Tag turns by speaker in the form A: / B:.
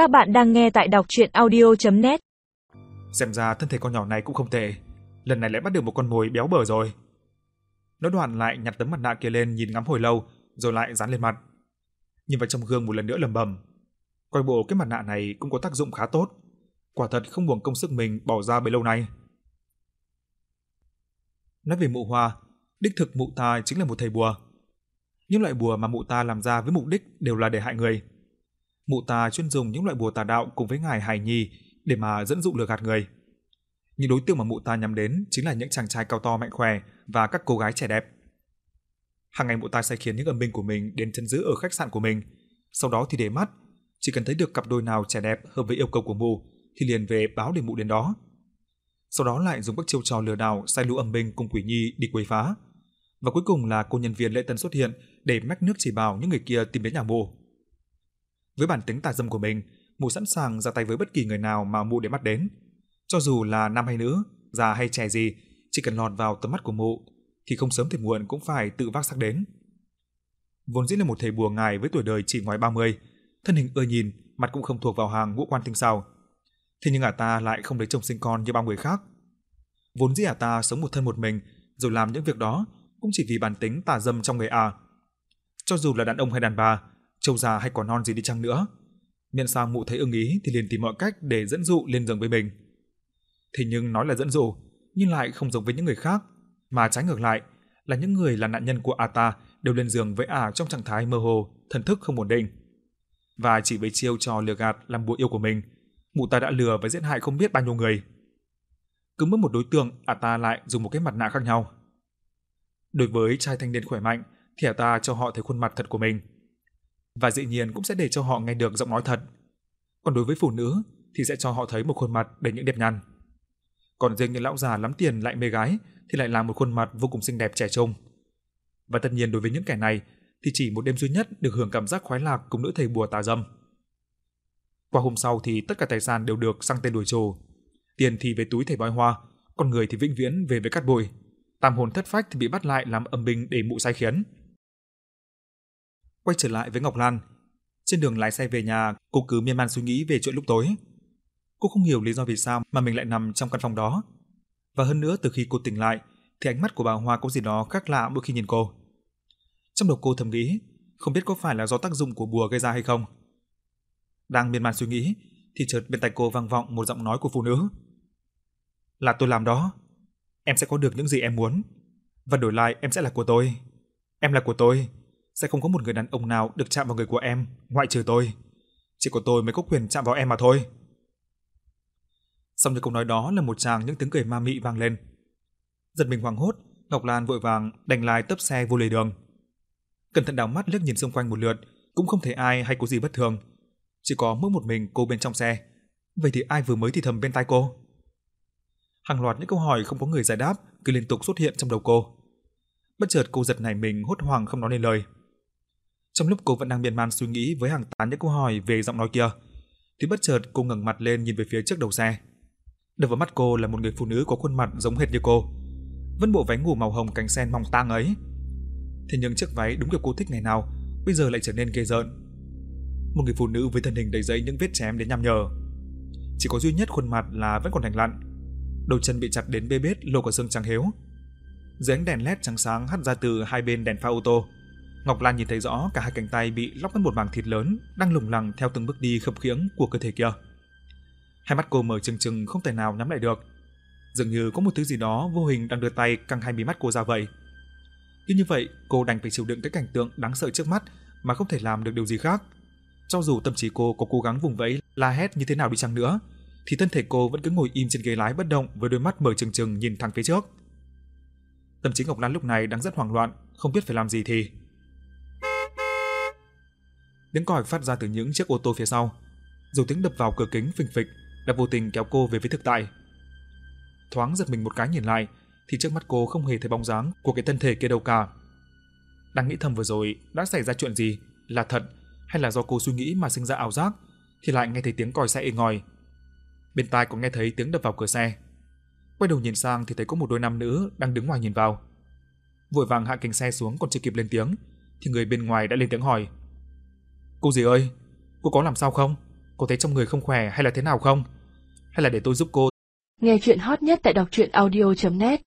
A: Các bạn đang nghe tại đọc audio net
B: Xem ra thân thể con nhỏ này cũng không tệ. Lần này lại bắt được một con mồi béo bở rồi. Nói đoạn lại nhặt tấm mặt nạ kia lên nhìn ngắm hồi lâu, rồi lại dán lên mặt. Nhìn vào trong gương một lần nữa lầm bầm. Coi bộ cái mặt nạ này cũng có tác dụng khá tốt. Quả thật không buồn công sức mình bỏ ra bấy lâu nay. Nói về mụ hoa, đích thực mụ ta chính là một thầy bùa. Những loại bùa mà mụ ta làm ra với mục đích đều là để hại người. Mụ ta chuyên dùng những loại bùa tà đạo cùng với ngài Hải Nhi để mà dẫn dụ lừa gạt người. Những đối tượng mà mụ ta nhắm đến chính là những chàng trai cao to mạnh khỏe và các cô gái trẻ đẹp. Hàng ngày mụ ta sẽ khiến những âm binh của mình đến chân giữ ở khách sạn của mình, sau đó thì để mắt, chỉ cần thấy được cặp đôi nào trẻ đẹp hợp với yêu cầu của mụ thì liền về báo để mụ đến đó. Sau đó lại dùng các chiêu trò lừa đảo sai lũ âm binh cùng quỷ nhi đi quấy phá. Và cuối cùng là cô nhân viên lễ tân xuất hiện để mách nước chỉ bảo những người kia tìm đến nhà mụ. Với bản tính tà dâm của mình, mụ sẵn sàng ra tay với bất kỳ người nào mà mụ để mắt đến. Cho dù là nam hay nữ, già hay trẻ gì, chỉ cần lọt vào tầm mắt của mụ thì không sớm thì muộn cũng phải tự vác xác đến. Vốn dĩ là một thầy bùa ngài với tuổi đời chỉ ngoài 30, thân hình ưa nhìn, mặt cũng không thuộc vào hàng ngũ quan tinh xảo. Thế nhưng ả ta lại không lấy chồng sinh con như bao người khác. Vốn dĩ ả ta sống một thân một mình, rồi làm những việc đó cũng chỉ vì bản tính tà dâm trong người ả. Cho dù là đàn ông hay đàn bà, trông già hay còn non gì đi chăng nữa, miễn sao mụ thấy ưng ý thì liền tìm mọi cách để dẫn dụ lên giường với mình. Thế nhưng nói là dẫn dụ, nhưng lại không giống với những người khác, mà trái ngược lại là những người là nạn nhân của Ata đều lên giường với ả trong trạng thái mơ hồ, thần thức không ổn định. Và chỉ với chiêu trò lừa gạt làm bùa yêu của mình, mụ ta đã lừa và giết hại không biết bao nhiêu người. Cứ mỗi một đối tượng, Ata lại dùng một cái mặt nạ khác nhau. Đối với trai thanh niên khỏe mạnh, thì Ata cho họ thấy khuôn mặt thật của mình và dĩ nhiên cũng sẽ để cho họ nghe được giọng nói thật. Còn đối với phụ nữ thì sẽ cho họ thấy một khuôn mặt đầy những đẹp nhăn. Còn riêng những lão già lắm tiền lại mê gái thì lại là một khuôn mặt vô cùng xinh đẹp trẻ trung. Và tất nhiên đối với những kẻ này thì chỉ một đêm duy nhất được hưởng cảm giác khoái lạc cùng nữ thầy bùa tà dâm. Qua hôm sau thì tất cả tài sản đều được sang tên đổi trù. Tiền thì về túi thầy bói hoa, con người thì vĩnh viễn về với cát bụi. Tam hồn thất phách thì bị bắt lại làm âm binh để mụ sai khiến. Quay trở lại với Ngọc Lan, trên đường lái xe về nhà, cô cứ miên man suy nghĩ về chuyện lúc tối. Cô không hiểu lý do vì sao mà mình lại nằm trong căn phòng đó. Và hơn nữa từ khi cô tỉnh lại, thì ánh mắt của bà Hoa có gì đó khác lạ mỗi khi nhìn cô. Trong đầu cô thầm nghĩ, không biết có phải là do tác dụng của bùa gây ra hay không. Đang miên man suy nghĩ, thì chợt bên tai cô vang vọng một giọng nói của phụ nữ. Là tôi làm đó. Em sẽ có được những gì em muốn. Và đổi lại em sẽ là của tôi. Em là của tôi sẽ không có một người đàn ông nào được chạm vào người của em, ngoại trừ tôi. Chỉ có tôi mới có quyền chạm vào em mà thôi. Xong những câu nói đó là một tràng những tiếng cười ma mị vang lên. Giật mình hoảng hốt, Ngọc Lan vội vàng đành lái tấp xe vô lề đường. Cẩn thận đảo mắt liếc nhìn xung quanh một lượt, cũng không thấy ai hay có gì bất thường. Chỉ có mỗi một mình cô bên trong xe. Vậy thì ai vừa mới thì thầm bên tai cô? Hàng loạt những câu hỏi không có người giải đáp cứ liên tục xuất hiện trong đầu cô. Bất chợt cô giật nảy mình hốt hoảng không nói nên lời. Trong lúc cô vẫn đang miên man suy nghĩ với hàng tán những câu hỏi về giọng nói kia, thì bất chợt cô ngẩng mặt lên nhìn về phía trước đầu xe. Đập vào mắt cô là một người phụ nữ có khuôn mặt giống hệt như cô, vẫn bộ váy ngủ màu hồng cánh sen mỏng tang ấy. Thế nhưng chiếc váy đúng kiểu cô thích ngày nào, bây giờ lại trở nên ghê rợn. Một người phụ nữ với thân hình đầy dẫy những vết chém đến nham nhở. Chỉ có duy nhất khuôn mặt là vẫn còn lành lặn. Đầu chân bị chặt đến bê bết lộ cả xương trắng héo. Dưới ánh đèn led trắng sáng hắt ra từ hai bên đèn pha ô tô, Ngọc Lan nhìn thấy rõ cả hai cánh tay bị lóc mất một mảng thịt lớn đang lủng lẳng theo từng bước đi khập khiễng của cơ thể kia. Hai mắt cô mở trừng trừng không thể nào nhắm lại được. Dường như có một thứ gì đó vô hình đang đưa tay căng hai mí mắt cô ra vậy. Cứ như vậy, cô đành phải chịu đựng cái cảnh tượng đáng sợ trước mắt mà không thể làm được điều gì khác. Cho dù tâm trí cô có cố gắng vùng vẫy, la hét như thế nào đi chăng nữa, thì thân thể cô vẫn cứ ngồi im trên ghế lái bất động với đôi mắt mở trừng trừng nhìn thẳng phía trước. Tâm trí Ngọc Lan lúc này đang rất hoảng loạn, không biết phải làm gì thì Tiếng còi phát ra từ những chiếc ô tô phía sau, rồi tiếng đập vào cửa kính phình phịch đã vô tình kéo cô về với thực tại. Thoáng giật mình một cái nhìn lại, thì trước mắt cô không hề thấy bóng dáng của cái thân thể kia đâu cả. Đang nghĩ thầm vừa rồi đã xảy ra chuyện gì, là thật hay là do cô suy nghĩ mà sinh ra ảo giác, thì lại nghe thấy tiếng còi xe ê ngòi. Bên tai có nghe thấy tiếng đập vào cửa xe. Quay đầu nhìn sang thì thấy có một đôi nam nữ đang đứng ngoài nhìn vào. Vội vàng hạ kính xe xuống còn chưa kịp lên tiếng, thì người bên ngoài đã lên tiếng hỏi: "Cô gì ơi, cô có làm sao không? Cô thấy trong người không khỏe hay là thế nào không? Hay là để tôi giúp cô?
C: Nghe chuyện hot nhất tại đọc truyện audio.net